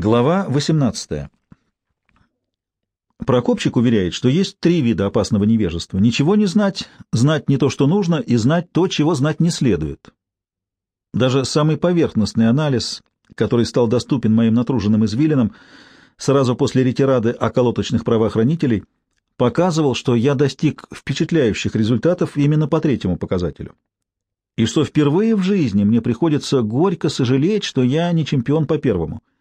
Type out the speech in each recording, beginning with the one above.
Глава 18. Прокопчик уверяет, что есть три вида опасного невежества. Ничего не знать, знать не то, что нужно, и знать то, чего знать не следует. Даже самый поверхностный анализ, который стал доступен моим натруженным извилинам сразу после ретирады околоточных правоохранителей, показывал, что я достиг впечатляющих результатов именно по третьему показателю. И что впервые в жизни мне приходится горько сожалеть, что я не чемпион по первому —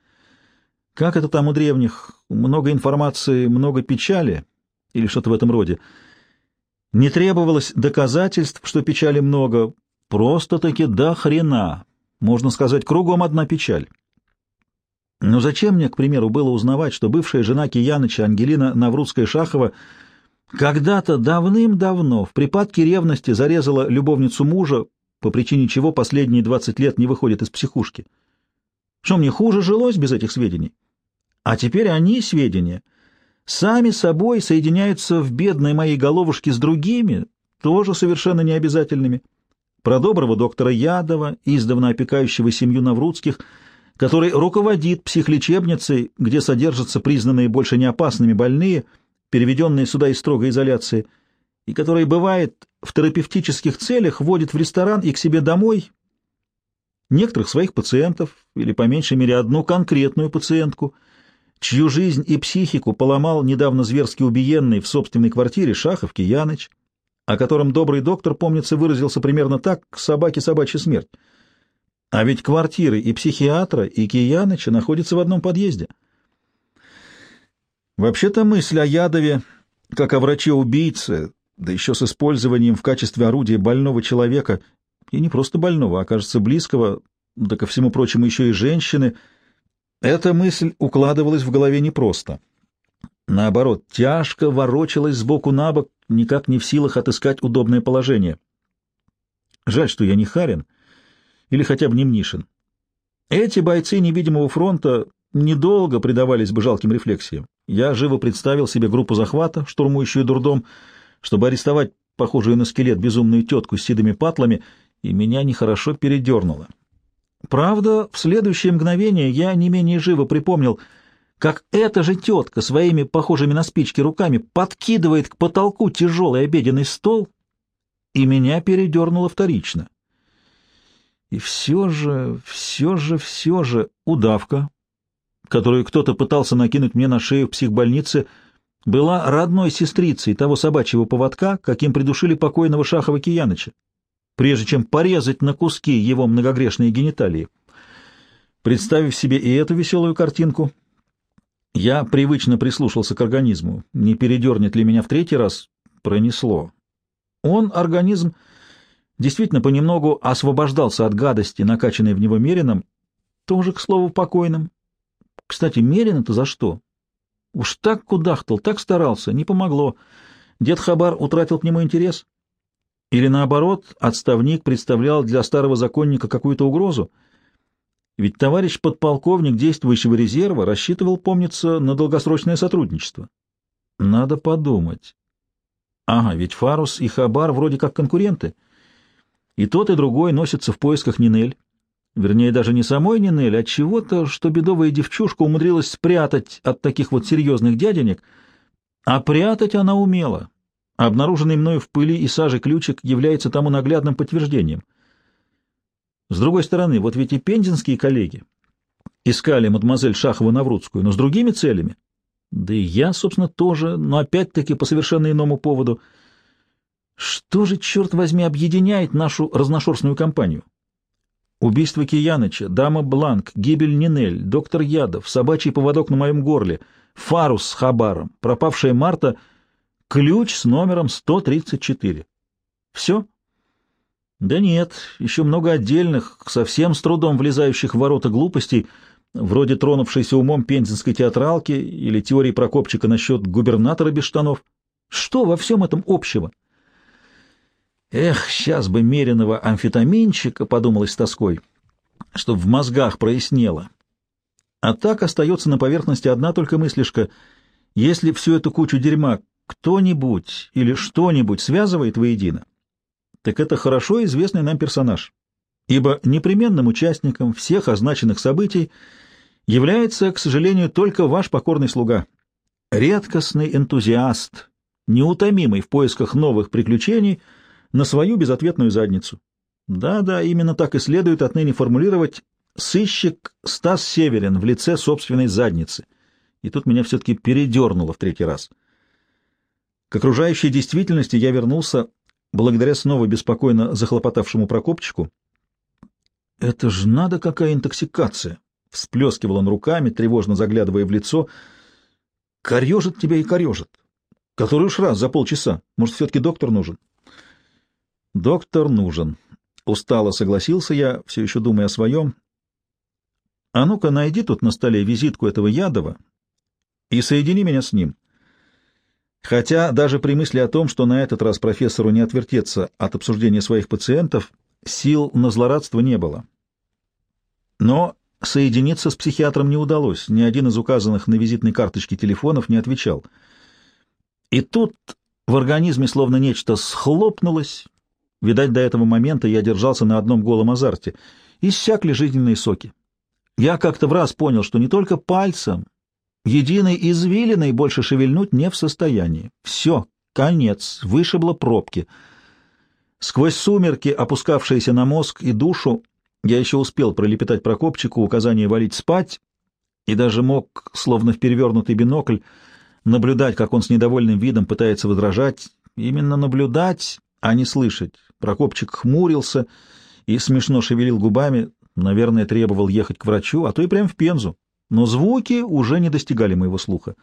как это там у древних? Много информации, много печали? Или что-то в этом роде. Не требовалось доказательств, что печали много. Просто-таки до хрена. Можно сказать, кругом одна печаль. Но зачем мне, к примеру, было узнавать, что бывшая жена Кияныча Ангелина Наврудская-Шахова когда-то давным-давно в припадке ревности зарезала любовницу мужа, по причине чего последние двадцать лет не выходит из психушки? Что мне хуже жилось без этих сведений? А теперь они, сведения, сами собой соединяются в бедной моей головушке с другими, тоже совершенно необязательными. Про доброго доктора Ядова, издавна опекающего семью Наврудских, который руководит психлечебницей, где содержатся признанные больше не опасными больные, переведенные сюда из строгой изоляции, и который, бывает, в терапевтических целях водит в ресторан и к себе домой некоторых своих пациентов, или по меньшей мере одну конкретную пациентку — чью жизнь и психику поломал недавно зверски убиенный в собственной квартире Шахов Кияныч, о котором добрый доктор, помнится, выразился примерно так «собаке собачья смерть». А ведь квартиры и психиатра, и Кияныча находятся в одном подъезде. Вообще-то мысль о Ядове, как о враче-убийце, да еще с использованием в качестве орудия больного человека, и не просто больного, а, кажется, близкого, да ко всему прочему еще и женщины — эта мысль укладывалась в голове непросто. Наоборот, тяжко ворочалась сбоку на бок, никак не в силах отыскать удобное положение. Жаль, что я не Харин или хотя бы не Мнишин. Эти бойцы невидимого фронта недолго предавались бы жалким рефлексиям. Я живо представил себе группу захвата, штурмующую дурдом, чтобы арестовать похожую на скелет безумную тетку с седыми патлами, и меня нехорошо передернуло. Правда, в следующее мгновение я не менее живо припомнил, как эта же тетка своими похожими на спички руками подкидывает к потолку тяжелый обеденный стол, и меня передернуло вторично. И все же, все же, все же удавка, которую кто-то пытался накинуть мне на шею в психбольнице, была родной сестрицей того собачьего поводка, каким придушили покойного Шахова Кияныча прежде чем порезать на куски его многогрешные гениталии. Представив себе и эту веселую картинку, я привычно прислушался к организму. Не передернет ли меня в третий раз? Пронесло. Он, организм, действительно понемногу освобождался от гадости, накачанной в него Мерином, тоже, к слову, покойным. Кстати, Мерин-то за что? Уж так кудахтал, так старался, не помогло. Дед Хабар утратил к нему интерес. Или наоборот, отставник представлял для старого законника какую-то угрозу? Ведь товарищ подполковник действующего резерва рассчитывал, помнится, на долгосрочное сотрудничество. Надо подумать. Ага, ведь Фарус и Хабар вроде как конкуренты. И тот, и другой носятся в поисках Нинель. Вернее, даже не самой Нинель, а чего-то, что бедовая девчушка умудрилась спрятать от таких вот серьезных дяденек, а прятать она умела. Обнаруженный мною в пыли и саже ключик является тому наглядным подтверждением. С другой стороны, вот ведь и пензенские коллеги искали мадемуазель Шахову-Наврудскую, но с другими целями. Да и я, собственно, тоже, но опять-таки по совершенно иному поводу. Что же, черт возьми, объединяет нашу разношерстную компанию? Убийство Кияныча, дама Бланк, гибель Нинель, доктор Ядов, собачий поводок на моем горле, Фарус с Хабаром, пропавшая Марта — Ключ с номером 134. Все? Да нет, еще много отдельных, совсем с трудом влезающих в ворота глупостей, вроде тронувшейся умом пензенской театралки или теории Прокопчика насчет губернатора без штанов. Что во всем этом общего? Эх, сейчас бы меренного амфетаминчика, подумалось с тоской, чтоб в мозгах прояснело. А так остается на поверхности одна только мыслишка. Если всю эту кучу дерьма кто-нибудь или что-нибудь связывает воедино, так это хорошо известный нам персонаж, ибо непременным участником всех означенных событий является, к сожалению, только ваш покорный слуга. Редкостный энтузиаст, неутомимый в поисках новых приключений на свою безответную задницу. Да-да, именно так и следует отныне формулировать сыщик Стас Северин в лице собственной задницы. И тут меня все-таки передернуло в третий раз. К окружающей действительности я вернулся благодаря снова беспокойно захлопотавшему Прокопчику. «Это ж надо какая интоксикация!» — всплескивал он руками, тревожно заглядывая в лицо. «Корежит тебя и корежит. Который уж раз за полчаса. Может, все-таки доктор нужен?» «Доктор нужен», Устало согласился я, все еще думая о своем. А ну-ка, найди тут на столе визитку этого Ядова и соедини меня с ним. Хотя даже при мысли о том, что на этот раз профессору не отвертеться от обсуждения своих пациентов, сил на злорадство не было. Но соединиться с психиатром не удалось, ни один из указанных на визитной карточке телефонов не отвечал. И тут в организме словно нечто схлопнулось, Видать, до этого момента я держался на одном голом азарте. Иссякли жизненные соки. Я как-то в раз понял, что не только пальцем, единой извилиной больше шевельнуть не в состоянии. Все, конец, вышибло пробки. Сквозь сумерки, опускавшиеся на мозг и душу, я еще успел пролепетать Прокопчику указание валить спать и даже мог, словно в перевернутый бинокль, наблюдать, как он с недовольным видом пытается возражать. Именно наблюдать, а не слышать. Прокопчик хмурился и смешно шевелил губами, наверное, требовал ехать к врачу, а то и прямо в Пензу. Но звуки уже не достигали моего слуха.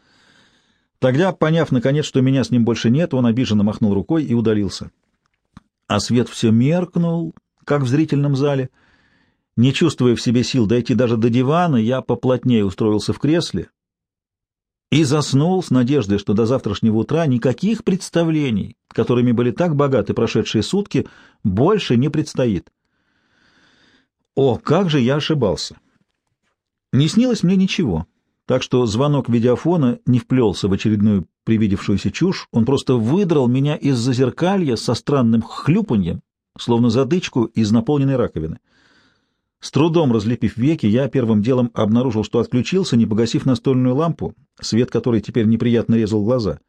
Тогда, поняв, наконец, что меня с ним больше нет, он обиженно махнул рукой и удалился. А свет все меркнул, как в зрительном зале. Не чувствуя в себе сил дойти даже до дивана, я поплотнее устроился в кресле и заснул с надеждой, что до завтрашнего утра никаких представлений, которыми были так богаты прошедшие сутки, больше не предстоит. О, как же я ошибался! Не снилось мне ничего, так что звонок видеофона не вплелся в очередную привидевшуюся чушь, он просто выдрал меня из зазеркалья со странным хлюпаньем, словно задычку из наполненной раковины. С трудом разлепив веки, я первым делом обнаружил, что отключился, не погасив настольную лампу, свет которой теперь неприятно резал глаза.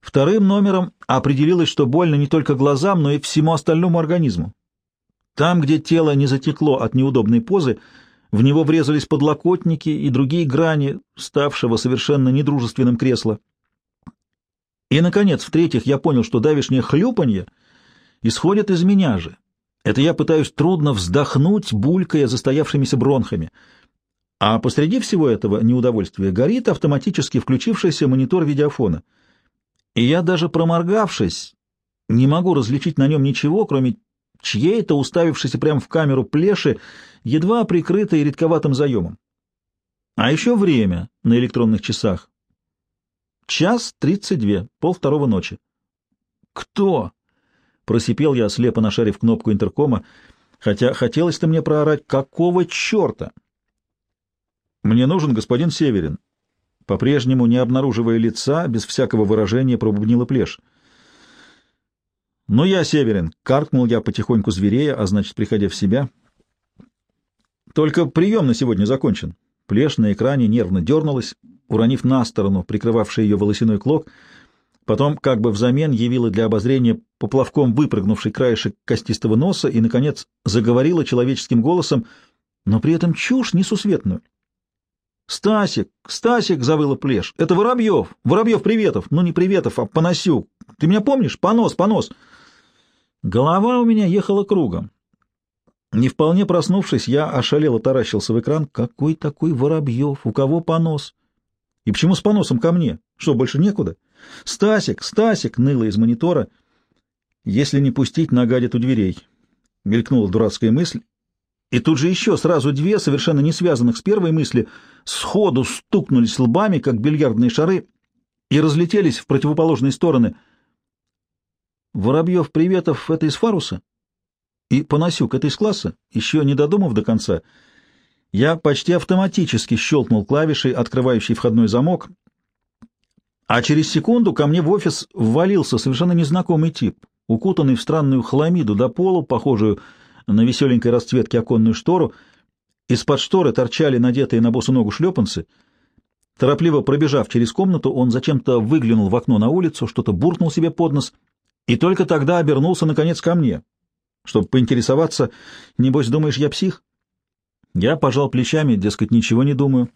Вторым номером определилось, что больно не только глазам, но и всему остальному организму. Там, где тело не затекло от неудобной позы, в него врезались подлокотники и другие грани, ставшего совершенно недружественным кресла. И, наконец, в-третьих, я понял, что давишнее хлюпанье исходит из меня же, это я пытаюсь трудно вздохнуть, булькая застоявшимися бронхами. А посреди всего этого неудовольствия горит автоматически включившийся монитор видеофона. И я даже проморгавшись, не могу различить на нем ничего, кроме чьей-то уставившейся прямо в камеру плеши, едва прикрытой редковатым заемом. А еще время на электронных часах. Час тридцать две, пол второго ночи. Кто? Просипел я, слепо нашарив кнопку интеркома, хотя хотелось-то мне проорать «Какого черта?» «Мне нужен господин Северин». По-прежнему, не обнаруживая лица, без всякого выражения пробубнила плешь. «Ну я Северин», — каркнул я потихоньку зверея, а значит, приходя в себя. «Только прием на сегодня закончен». Плешь на экране нервно дернулась, уронив на сторону прикрывавший ее волосяной клок — Потом, как бы взамен, явила для обозрения поплавком выпрыгнувший краешек костистого носа и, наконец, заговорила человеческим голосом, но при этом чушь несусветную. «Стасик! Стасик!» — завыла плешь. «Это Воробьев! Воробьев Приветов! Ну, не Приветов, а Поносюк! Ты меня помнишь? Понос, Понос!» Голова у меня ехала кругом. Не вполне проснувшись, я ошалело таращился в экран. Какой такой Воробьев? У кого понос? И почему с поносом ко мне? Что, больше некуда? «Стасик! Стасик!» — ныло из монитора. «Если не пустить, нагадит у дверей», — мелькнула дурацкая мысль. И тут же еще сразу две, совершенно не связанных с первой мысли, сходу стукнулись лбами, как бильярдные шары, и разлетелись в противоположные стороны. «Воробьев, Приветов — это из Фаруса?» «И Панасюк — это из класса?» Еще не додумав до конца, я почти автоматически щелкнул клавишей, открывающей входной замок — а через секунду ко мне в офис ввалился совершенно незнакомый тип, укутанный в странную хламиду до полу, похожую на веселенькой расцветки оконную штору. Из-под шторы торчали надетые на босу ногу шлепанцы. Торопливо пробежав через комнату, он зачем-то выглянул в окно на улицу, что-то буркнул себе под нос и только тогда обернулся, наконец, ко мне, чтобы поинтересоваться, небось, думаешь, я псих? Я пожал плечами, дескать, ничего не думаю.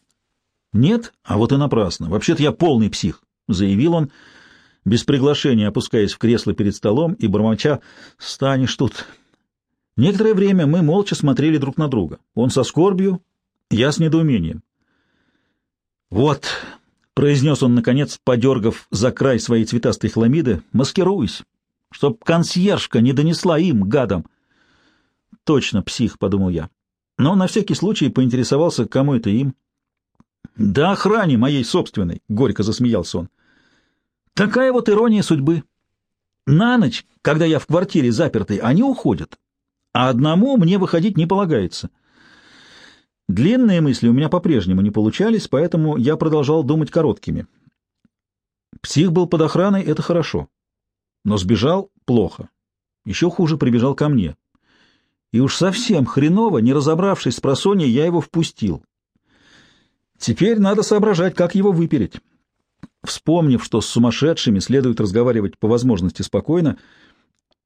Нет, а вот и напрасно. Вообще-то я полный псих, — заявил он, без приглашения опускаясь в кресло перед столом и бормоча «Станешь тут». Некоторое время мы молча смотрели друг на друга. Он со скорбью, я с недоумением. «Вот», — произнес он, наконец, подергав за край своей цветастой хламиды, — «маскируйся, чтоб консьержка не донесла им, гадам». «Точно псих», — подумал я. Но на всякий случай поинтересовался, кому это им. «Да охране моей собственной», — горько засмеялся он. «Такая вот ирония судьбы. На ночь, когда я в квартире запертый, они уходят, а одному мне выходить не полагается. Длинные мысли у меня по-прежнему не получались, поэтому я продолжал думать короткими. Псих был под охраной — это хорошо, но сбежал — плохо. Еще хуже прибежал ко мне. И уж совсем хреново, не разобравшись с просонья, я его впустил. Теперь надо соображать, как его выпереть. Вспомнив, что с сумасшедшими следует разговаривать по возможности спокойно, —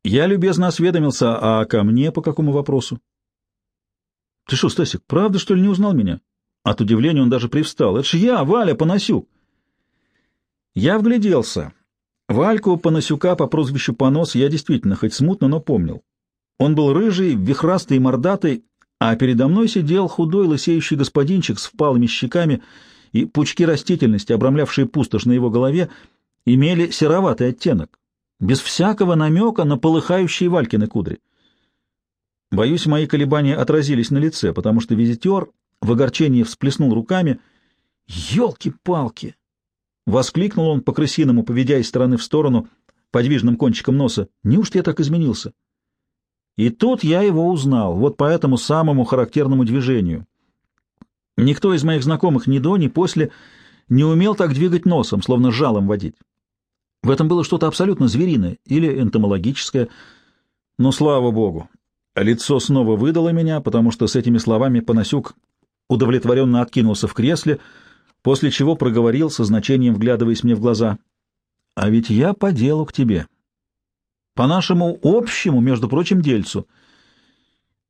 я любезно осведомился, а ко мне по какому вопросу? — Ты что, Стасик, правда, что ли, не узнал меня? От удивления он даже привстал. — Это ж я, Валя Панасюк. Я вгляделся. Вальку Панасюка по прозвищу Понос я действительно хоть смутно, но помнил. Он был рыжий, вихрастый и мордатый, а передо мной сидел худой лысеющий господинчик с впалыми щеками, и пучки растительности, обрамлявшие пустошь на его голове, имели сероватый оттенок без всякого намека на полыхающие Валькины кудри. Боюсь, мои колебания отразились на лице, потому что визитер в огорчении всплеснул руками. «Елки-палки!» — воскликнул он по-крысиному, поведя из стороны в сторону подвижным кончиком носа. «Неужто я так изменился?» И тут я его узнал, вот по этому самому характерному движению. Никто из моих знакомых ни до, ни после не умел так двигать носом, словно жалом водить. В этом было что-то абсолютно звериное или энтомологическое. Но, слава богу, лицо снова выдало меня, потому что с этими словами Панасюк удовлетворенно откинулся в кресле, после чего проговорил со значением, вглядываясь мне в глаза. «А ведь я по делу к тебе. По нашему общему, между прочим, дельцу.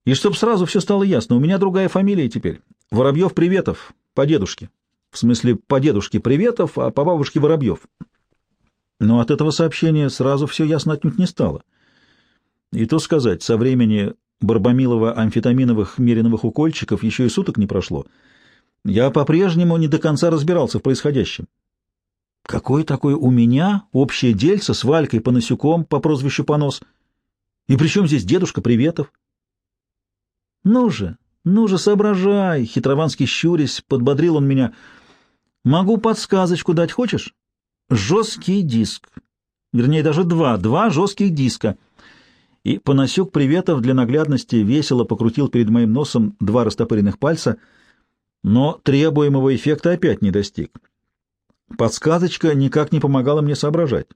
И чтоб сразу все стало ясно, у меня другая фамилия теперь. Воробьев-Приветов, по дедушке. В смысле, по дедушке Приветов, а по бабушке Воробьев. Но от этого сообщения сразу все ясно отнюдь не стало. И то сказать, со времени барбамилово-амфетаминовых мериновых укольчиков еще и суток не прошло. Я по-прежнему не до конца разбирался в происходящем. Какое такое у меня общее дельце с Валькой Панасюком по прозвищу Понос? И при чем здесь дедушка Приветов? Ну же, ну же, соображай, хитрованский щурясь, подбодрил он меня. Могу подсказочку дать хочешь? жесткий диск. Вернее, даже два, два жестких диска. И Панасюк Приветов для наглядности весело покрутил перед моим носом два растопыренных пальца, но требуемого эффекта опять не достиг. Подсказочка никак не помогала мне соображать.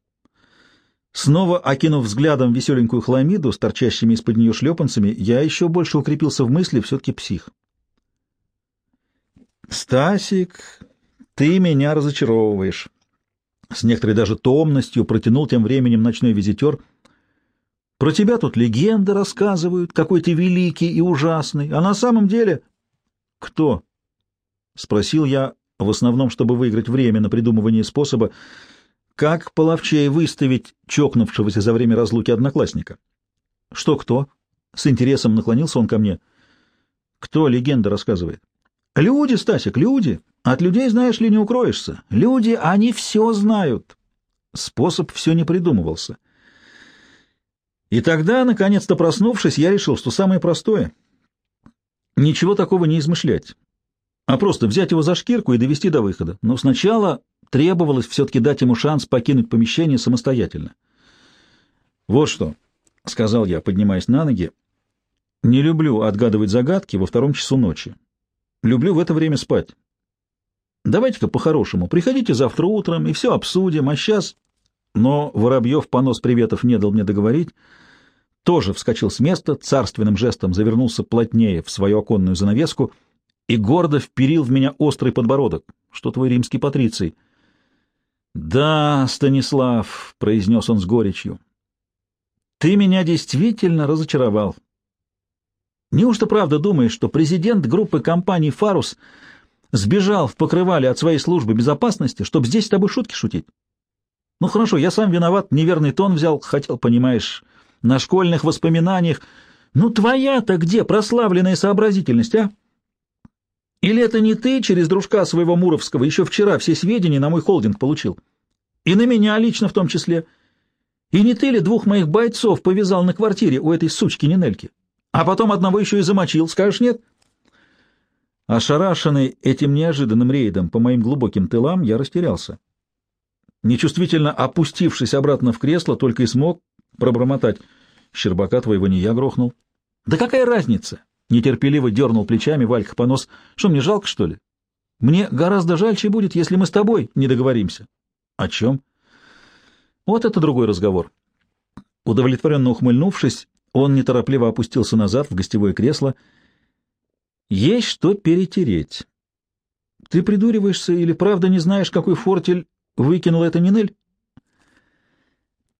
Снова окинув взглядом веселенькую хламиду с торчащими из-под нее шлепанцами, я еще больше укрепился в мысли, все-таки псих. «Стасик, ты меня разочаровываешь», с некоторой даже томностью протянул тем временем ночной визитер. «Про тебя тут легенды рассказывают, какой ты великий и ужасный, а на самом деле...» «Кто?» — спросил я, в основном, чтобы выиграть время на придумывание способа, как половчее выставить чокнувшегося за время разлуки одноклассника. «Что кто?» — с интересом наклонился он ко мне. «Кто легенда рассказывает?» «Люди, Стасик, люди!» От людей, знаешь ли, не укроешься. Люди, они все знают. Способ все не придумывался. И тогда, наконец-то проснувшись, я решил, что самое простое — ничего такого не измышлять, а просто взять его за шкирку и довести до выхода. Но сначала требовалось все-таки дать ему шанс покинуть помещение самостоятельно. «Вот что», — сказал я, поднимаясь на ноги, — «не люблю отгадывать загадки во втором часу ночи. Люблю в это время спать. Давайте-ка по-хорошему. Приходите завтра утром и все обсудим, а сейчас... Но Воробьев понос приветов не дал мне договорить. тоже вскочил с места, царственным жестом завернулся плотнее в свою оконную занавеску и гордо вперил в меня острый подбородок. Что твой римский патриций? — Да, Станислав, — произнес он с горечью, — ты меня действительно разочаровал. Неужто правда думаешь, что президент группы компаний «Фарус» сбежал в покрывале от своей службы безопасности, чтобы здесь с тобой шутки шутить? Ну хорошо, я сам виноват, неверный тон взял, хотел, понимаешь, на школьных воспоминаниях. Ну твоя-то где прославленная сообразительность, а? Или это не ты через дружка своего Муровского еще вчера все сведения на мой холдинг получил? И на меня лично в том числе. И не ты ли двух моих бойцов повязал на квартире у этой сучки Нинельки? А потом одного еще и замочил, скажешь нет? Ошарашенный этим неожиданным рейдом по моим глубоким тылам, я растерялся. Нечувствительно опустившись обратно в кресло, только и смог пробормотать. Щербака твоего не я грохнул. Да какая разница? Нетерпеливо дернул плечами Валька понос. Что, мне жалко, что ли? Мне гораздо жальче будет, если мы с тобой не договоримся. О чем? Вот это другой разговор. Удовлетворенно ухмыльнувшись, он неторопливо опустился назад в гостевое кресло. «Есть что перетереть. Ты придуриваешься или правда не знаешь, какой фортель выкинул эта Нинель?»